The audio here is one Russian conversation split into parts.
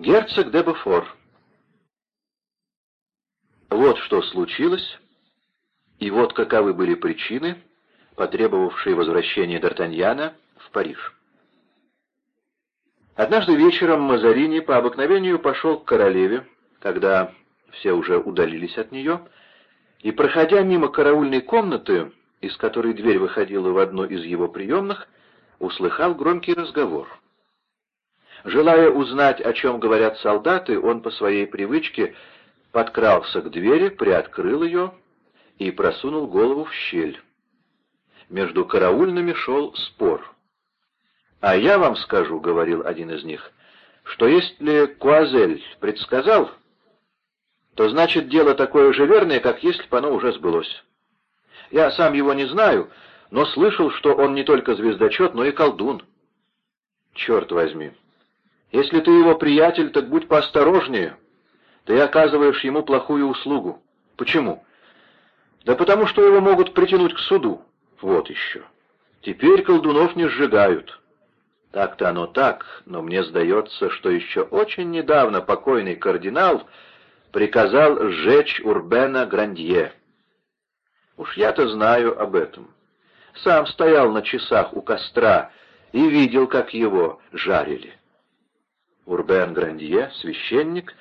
Герцог де Буфор. Вот что случилось, и вот каковы были причины, потребовавшие возвращения Д'Артаньяна в Париж. Однажды вечером Мазарини по обыкновению пошел к королеве, когда все уже удалились от нее, и, проходя мимо караульной комнаты, из которой дверь выходила в одну из его приемных, услыхал громкий разговор. Желая узнать, о чем говорят солдаты, он по своей привычке подкрался к двери, приоткрыл ее и просунул голову в щель. Между караульными шел спор. «А я вам скажу», — говорил один из них, — «что если Куазель предсказал, то значит дело такое же верное, как если бы оно уже сбылось. Я сам его не знаю, но слышал, что он не только звездочет, но и колдун. Черт возьми, если ты его приятель, так будь поосторожнее. Ты оказываешь ему плохую услугу. Почему? Да потому что его могут притянуть к суду. Вот еще. Теперь колдунов не сжигают. Так-то оно так, но мне сдается, что еще очень недавно покойный кардинал приказал сжечь Урбена Грандье. Уж я-то знаю об этом. Сам стоял на часах у костра и видел, как его жарили. Урбен Грандье, священник,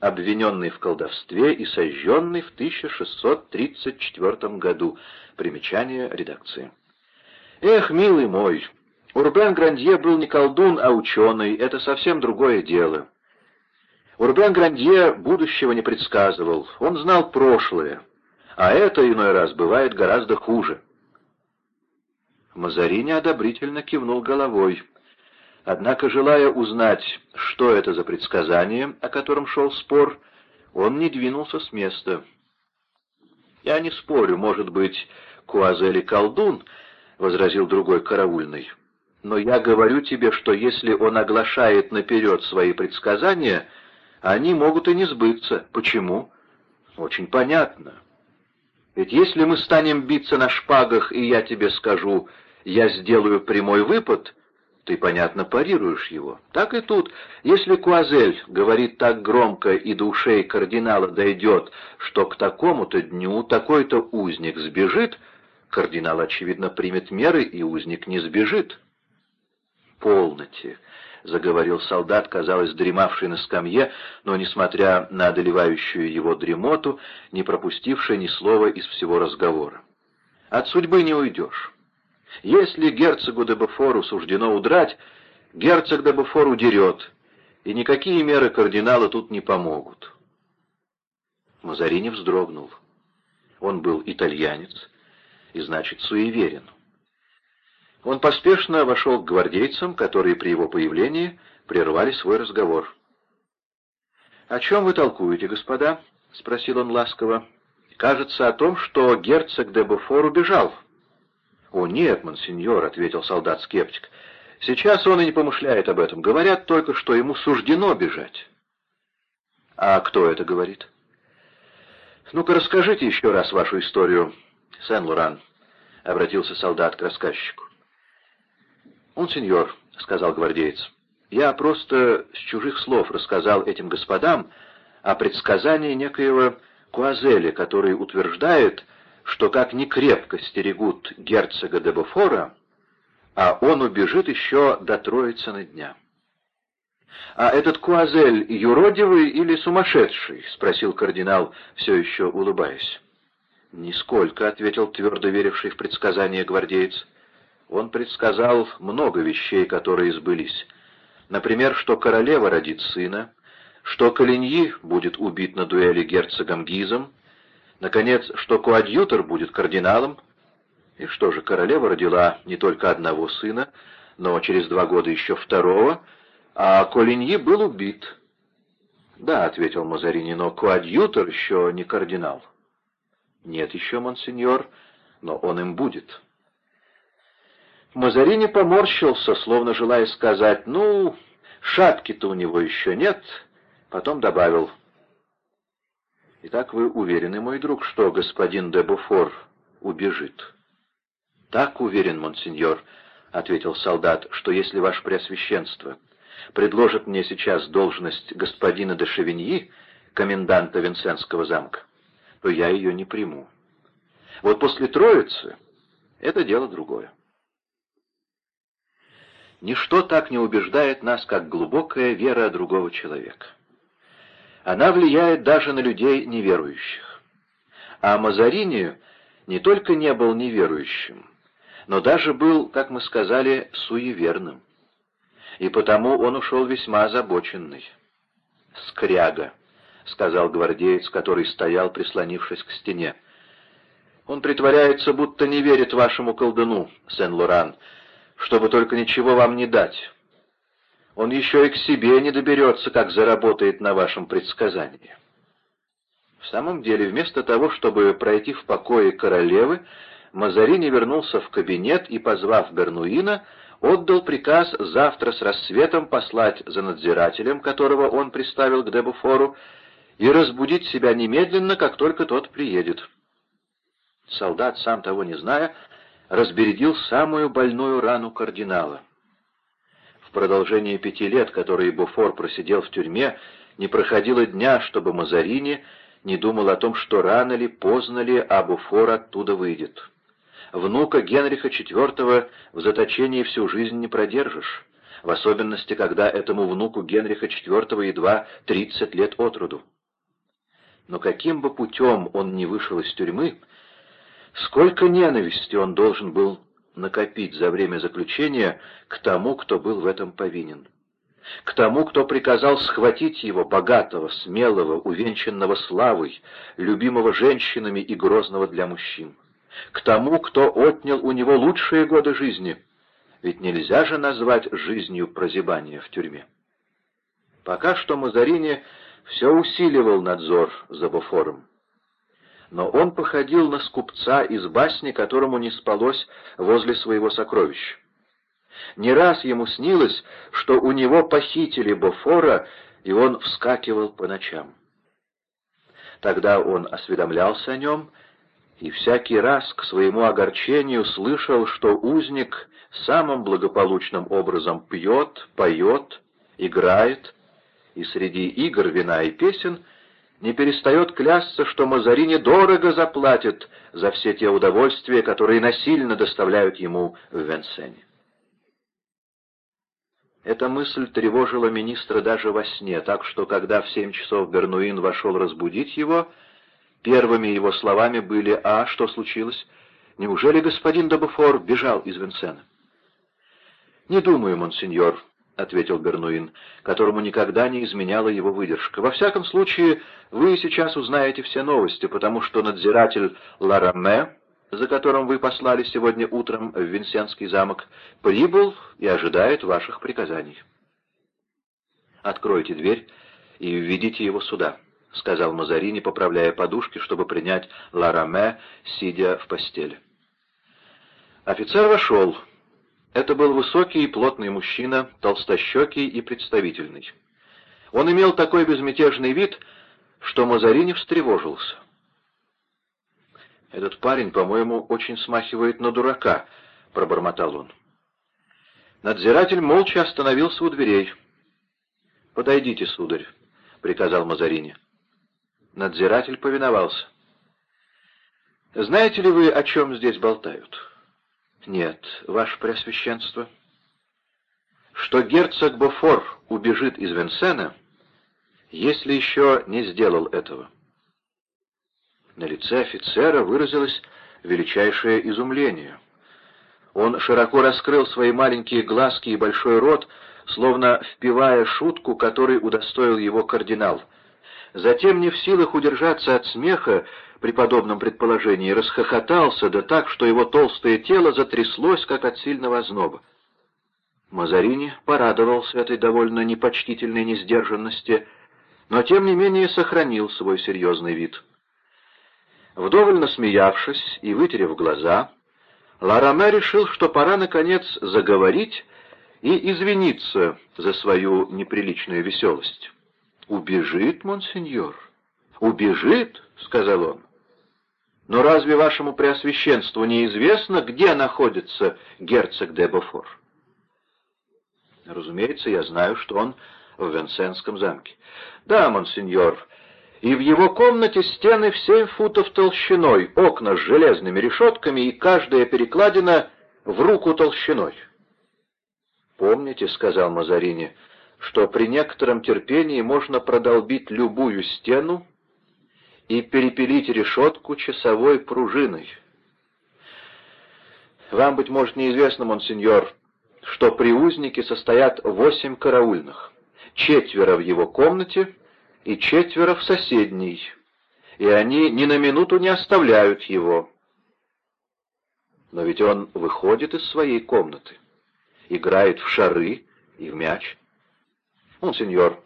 обвиненный в колдовстве и сожженный в 1634 году. Примечание редакции. Эх, милый мой, Урбен Грандье был не колдун, а ученый, это совсем другое дело. Урбен Грандье будущего не предсказывал, он знал прошлое, а это иной раз бывает гораздо хуже. Мазарини одобрительно кивнул головой. Однако, желая узнать, что это за предсказание, о котором шел спор, он не двинулся с места. «Я не спорю, может быть, Куазели колдун», — возразил другой караульный. «Но я говорю тебе, что если он оглашает наперед свои предсказания, они могут и не сбыться. Почему? Очень понятно. Ведь если мы станем биться на шпагах, и я тебе скажу, я сделаю прямой выпад, ты, понятно, парируешь его. Так и тут. Если Куазель говорит так громко и до ушей кардинала дойдет, что к такому-то дню такой-то узник сбежит, кардинал, очевидно, примет меры, и узник не сбежит. Полноте. — заговорил солдат, казалось, дремавший на скамье, но, несмотря на одолевающую его дремоту, не пропустивший ни слова из всего разговора. «От судьбы не уйдешь. Если герцогу де Бефору суждено удрать, герцог де Бефор удерет, и никакие меры кардинала тут не помогут». Мазарини вздрогнул. Он был итальянец и, значит, суеверен. Он поспешно вошел к гвардейцам, которые при его появлении прервали свой разговор. «О чем вы толкуете, господа?» — спросил он ласково. «Кажется о том, что герцог де Буфор убежал». «О, нет, монсеньор», — ответил солдат-скептик. «Сейчас он и не помышляет об этом. Говорят только, что ему суждено бежать». «А кто это говорит?» «Ну-ка, расскажите еще раз вашу историю, Сен-Луран», — обратился солдат к рассказчику. «Он сеньор», — сказал гвардеец. «Я просто с чужих слов рассказал этим господам о предсказании некоего Куазеля, который утверждает, что как ни крепко стерегут герцога де Бофора, а он убежит еще до Троицына дня». «А этот Куазель юродивый или сумасшедший?» — спросил кардинал, все еще улыбаясь. «Нисколько», — ответил твердо веривший в предсказание гвардеец. Он предсказал много вещей, которые сбылись. Например, что королева родит сына, что Калиньи будет убит на дуэли герцогом Гизом, наконец, что коадьютор будет кардиналом, и что же, королева родила не только одного сына, но через два года еще второго, а Колиньи был убит. «Да», — ответил Мазарини, — «но коадьютор еще не кардинал». «Нет еще, монсеньор, но он им будет». Мазарини поморщился, словно желая сказать, «Ну, шапки-то у него еще нет», потом добавил, «Итак, вы уверены, мой друг, что господин де Буфор убежит?» «Так уверен, монсеньор», — ответил солдат, «что если ваше преосвященство предложит мне сейчас должность господина де Шевиньи, коменданта Винсентского замка, то я ее не приму. Вот после Троицы это дело другое. Ничто так не убеждает нас, как глубокая вера другого человека. Она влияет даже на людей неверующих. А Мазарини не только не был неверующим, но даже был, как мы сказали, суеверным. И потому он ушел весьма озабоченный. «Скряга», — сказал гвардеец, который стоял, прислонившись к стене. «Он притворяется, будто не верит вашему колдуну, Сен-Лоран, чтобы только ничего вам не дать. Он еще и к себе не доберется, как заработает на вашем предсказании». В самом деле, вместо того, чтобы пройти в покое королевы, Мазарини вернулся в кабинет и, позвав Бернуина, отдал приказ завтра с рассветом послать за надзирателем, которого он приставил к Дебуфору, и разбудить себя немедленно, как только тот приедет. Солдат, сам того не зная, разбередил самую больную рану кардинала. В продолжение пяти лет, которые Буфор просидел в тюрьме, не проходило дня, чтобы Мазарини не думал о том, что рано ли, поздно ли, а Буфор оттуда выйдет. Внука Генриха IV в заточении всю жизнь не продержишь, в особенности, когда этому внуку Генриха IV едва 30 лет от роду. Но каким бы путем он ни вышел из тюрьмы, сколько ненависти он должен был накопить за время заключения к тому, кто был в этом повинен. К тому, кто приказал схватить его, богатого, смелого, увенчанного славой, любимого женщинами и грозного для мужчин к тому, кто отнял у него лучшие годы жизни. Ведь нельзя же назвать жизнью прозябание в тюрьме. Пока что Мазарини все усиливал надзор за Буфором. Но он походил на скупца из басни, которому не спалось возле своего сокровища. Не раз ему снилось, что у него похитили Бофора, и он вскакивал по ночам. Тогда он осведомлялся о нем и всякий раз к своему огорчению слышал, что узник самым благополучным образом пьет, поет, играет, и среди игр, вина и песен не перестает клясться, что Мазарини дорого заплатит за все те удовольствия, которые насильно доставляют ему в Венсене. Эта мысль тревожила министра даже во сне, так что, когда в семь часов Бернуин вошел разбудить его, Первыми его словами были «А, что случилось? Неужели господин Добуфор бежал из Винсена?» «Не думаю, монсеньор», — ответил Бернуин, которому никогда не изменяла его выдержка. «Во всяком случае, вы сейчас узнаете все новости, потому что надзиратель Лараме, за которым вы послали сегодня утром в Винсенский замок, прибыл и ожидает ваших приказаний. Откройте дверь и введите его сюда». — сказал Мазарини, поправляя подушки, чтобы принять Лараме, сидя в постели. Офицер вошел. Это был высокий и плотный мужчина, толстощекий и представительный. Он имел такой безмятежный вид, что Мазарини встревожился. «Этот парень, по-моему, очень смахивает на дурака», — пробормотал он. Надзиратель молча остановился у дверей. «Подойдите, сударь», — приказал Мазарини. Надзиратель повиновался. «Знаете ли вы, о чем здесь болтают?» «Нет, ваше Преосвященство». «Что герцог Бофор убежит из Венсена, если еще не сделал этого». На лице офицера выразилось величайшее изумление. Он широко раскрыл свои маленькие глазки и большой рот, словно впивая шутку, которой удостоил его кардинал — Затем, не в силах удержаться от смеха при подобном предположении, расхохотался, да так, что его толстое тело затряслось, как от сильного озноба. Мазарини порадовался этой довольно непочтительной несдержанности, но тем не менее сохранил свой серьезный вид. Вдоволь насмеявшись и вытерев глаза, Лараме решил, что пора, наконец, заговорить и извиниться за свою неприличную веселость. «Убежит, монсеньор, убежит», — сказал он. «Но разве вашему преосвященству неизвестно, где находится герцог де Бофор?» Разумеется, я знаю, что он в Венсенском замке. Да, монсеньор, и в его комнате стены в семь футов толщиной, окна с железными решетками и каждая перекладина в руку толщиной. «Помните, — сказал Мазарини, — что при некотором терпении можно продолбить любую стену и перепилить решетку часовой пружиной. Вам, быть может, неизвестно, монсеньор, что при узнике состоят восемь караульных, четверо в его комнате и четверо в соседней, и они ни на минуту не оставляют его. Но ведь он выходит из своей комнаты, играет в шары и в мяч. Монсеньор,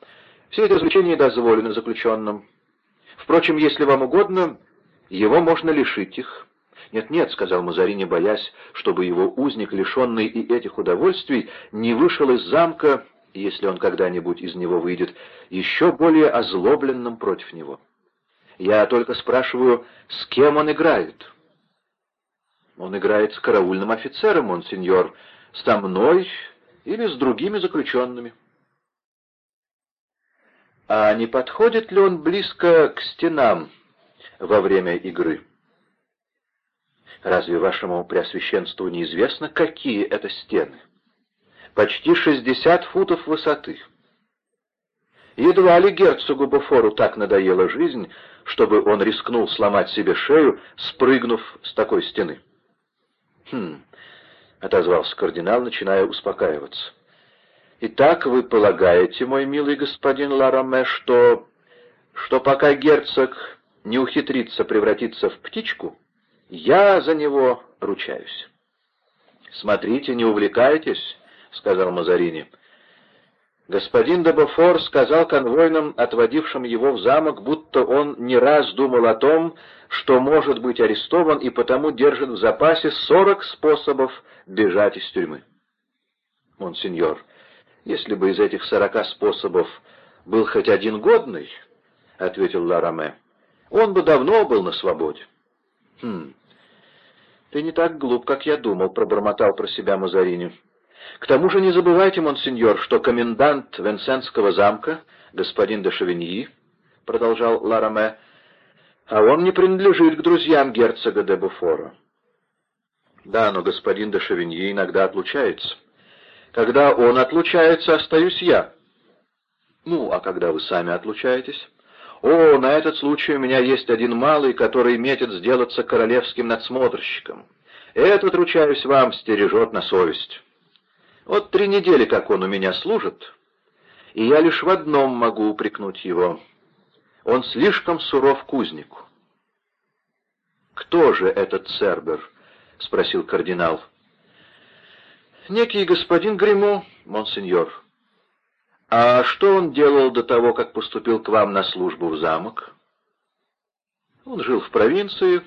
все эти развлечения дозволены заключенным. Впрочем, если вам угодно, его можно лишить их. «Нет-нет», — сказал Мазарини, боясь, чтобы его узник, лишенный и этих удовольствий, не вышел из замка, если он когда-нибудь из него выйдет, еще более озлобленным против него. «Я только спрашиваю, с кем он играет?» «Он играет с караульным офицером, он, сеньор, со мной или с другими заключенными». А не подходит ли он близко к стенам во время игры? Разве вашему преосвященству неизвестно, какие это стены? Почти шестьдесят футов высоты. Едва ли герцогу Буфору так надоела жизнь, чтобы он рискнул сломать себе шею, спрыгнув с такой стены. «Хм», — отозвался кардинал, начиная успокаиваться. «Итак, вы полагаете, мой милый господин Лараме, что... что пока герцог не ухитрится превратиться в птичку, я за него ручаюсь». «Смотрите, не увлекайтесь», — сказал Мазарини. Господин Дебофор сказал конвойным, отводившим его в замок, будто он не раз думал о том, что может быть арестован и потому держит в запасе сорок способов бежать из тюрьмы. «Монсеньор, если бы из этих сорока способов был хоть один годный, — ответил Лараме, — он бы давно был на свободе. — Хм, ты не так глуп, как я думал, — пробормотал про себя Мазарини. — К тому же не забывайте, монсеньор, что комендант Венсенского замка, господин де Шевиньи, — продолжал Лараме, — а он не принадлежит к друзьям герцога де Буфора. — Да, но господин де Шевиньи иногда отлучается. Когда он отлучается, остаюсь я. Ну, а когда вы сами отлучаетесь? О, на этот случай у меня есть один малый, который метит сделаться королевским надсмотрщиком. Этот, ручаюсь вам, стережет на совесть. Вот три недели, как он у меня служит, и я лишь в одном могу упрекнуть его. Он слишком суров кузнику. «Кто же этот Цербер?» — спросил кардинал. «Некий господин Гримо, монсеньор. А что он делал до того, как поступил к вам на службу в замок?» Он жил в провинции,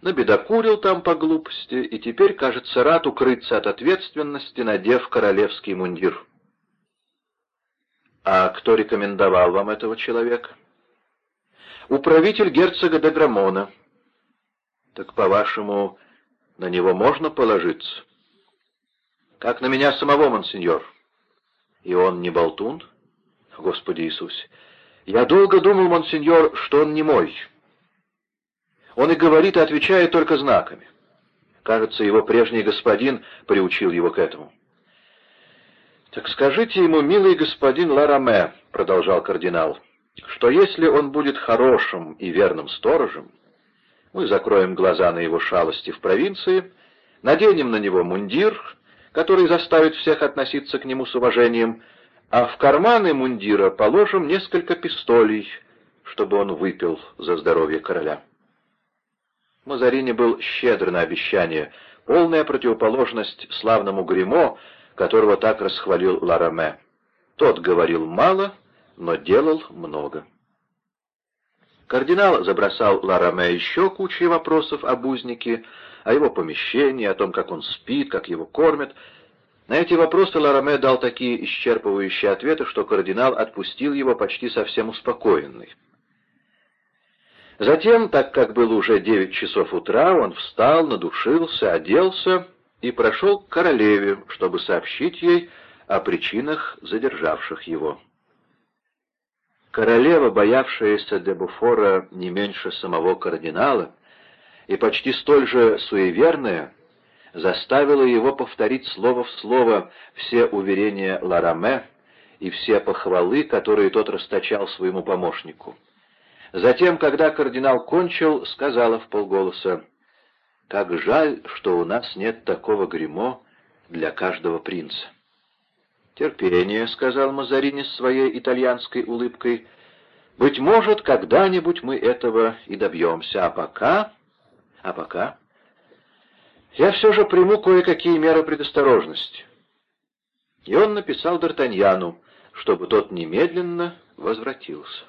набедокурил там по глупости и теперь, кажется, рад укрыться от ответственности, надев королевский мундир. «А кто рекомендовал вам этого человека?» «Управитель герцога де Грамона». «Так, по-вашему, на него можно положиться?» Как на меня самого, монсеньор. И он не болтун? Господи Иисусе! Я долго думал, монсеньор, что он не мой. Он и говорит, и отвечает только знаками. Кажется, его прежний господин приучил его к этому. «Так скажите ему, милый господин Лараме», — продолжал кардинал, — «что если он будет хорошим и верным сторожем, мы закроем глаза на его шалости в провинции, наденем на него мундир который заставит всех относиться к нему с уважением, а в карманы мундира положим несколько пистолей, чтобы он выпил за здоровье короля. Мазарини был щедр на обещание, полная противоположность славному гримо, которого так расхвалил Лараме. Тот говорил мало, но делал много. Кардинал забросал Лараме еще кучей вопросов об узнике, о его помещении, о том, как он спит, как его кормят. На эти вопросы Лараме дал такие исчерпывающие ответы, что кардинал отпустил его почти совсем успокоенный. Затем, так как было уже девять часов утра, он встал, надушился, оделся и прошел к королеве, чтобы сообщить ей о причинах, задержавших его. Королева, боявшаяся де Буфора не меньше самого кардинала, и почти столь же суеверная, заставила его повторить слово в слово все уверения Лараме и все похвалы, которые тот расточал своему помощнику. Затем, когда кардинал кончил, сказала в полголоса, «Как жаль, что у нас нет такого гримо для каждого принца». «Терпение», — сказал Мазарини своей итальянской улыбкой, — «быть может, когда-нибудь мы этого и добьемся, а пока...» «А пока...» «Я все же приму кое-какие меры предосторожности». И он написал Д'Артаньяну, чтобы тот немедленно возвратился.